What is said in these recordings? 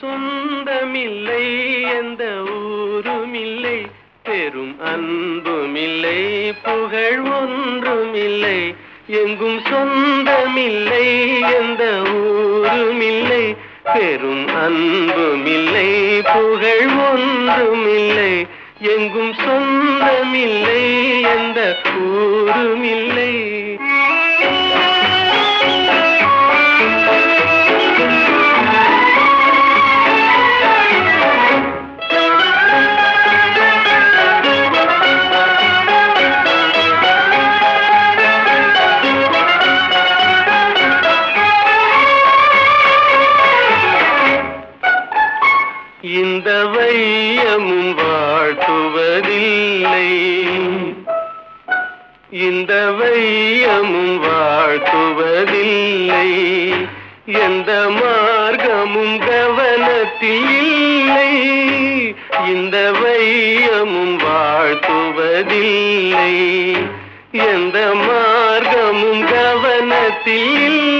சொந்தமில்லை எந்த ஊருமில்லை பெரும் அன்புமில்லை புகழ் ஒன்றுமில்லை எங்கும் சொந்தமில்லை எந்த ஊருமில்லை பெரும் அன்புமில்லை புகழ் ஒன்றுமில்லை எங்கும் சொந்தமில்லை எந்த ஊருமில்லை. இந்த வையமும் வாழ்த்துவதில்லை. இந்த வையமும் வாழ்த்துவதில்லை. எந்த மார்க்கமும் கவனத்தில் இல்லை. இந்த வையமும் வாழ்த்துவதில்லை. எந்த மார்க்கமும் கவனத்தில் இல்லை.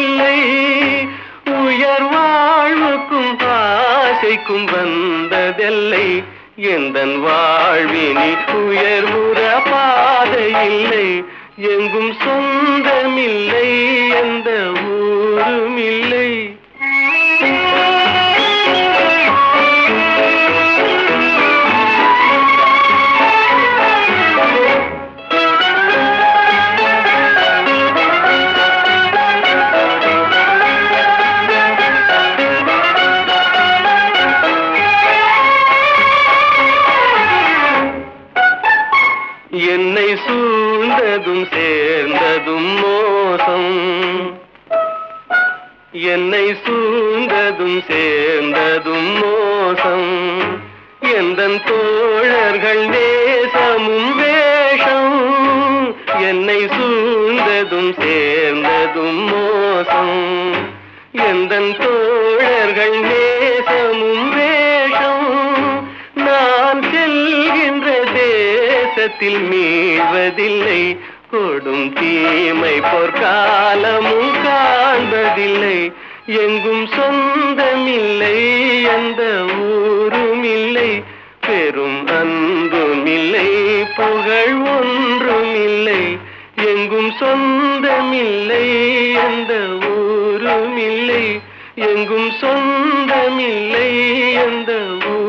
ஆசைக்கும் வந்ததில்லை. எந்தன் வாழ்வினி உயர்வுற பாதையில்லை. எங்கும் சொந்தமில்லை. சேர்ந்ததும் சேர்ந்ததும் மோசம். என்னை சூழ்ந்ததும் சேர்ந்ததும் மோசம். எந்த தோழர்கள் நேசமும் வேஷம். என்னை சூழ்ந்ததும் சேர்ந்ததும் மோசம். எந்த தோழர்கள் தேசத்தில் மீழ்வதில்லை கொடும் தீமை பொற்காலமும் காண்பதில்லை. எங்கும் சொந்தமில்லை எந்த ஊரும் இல்லை. பெரும் அன்புமில்லை புகழ் ஒன்றும் இல்லை எங்கும் சொந்தமில்லை எந்த ஊரும் இல்லை. எங்கும் சொந்தமில்லை எந்த ஊர்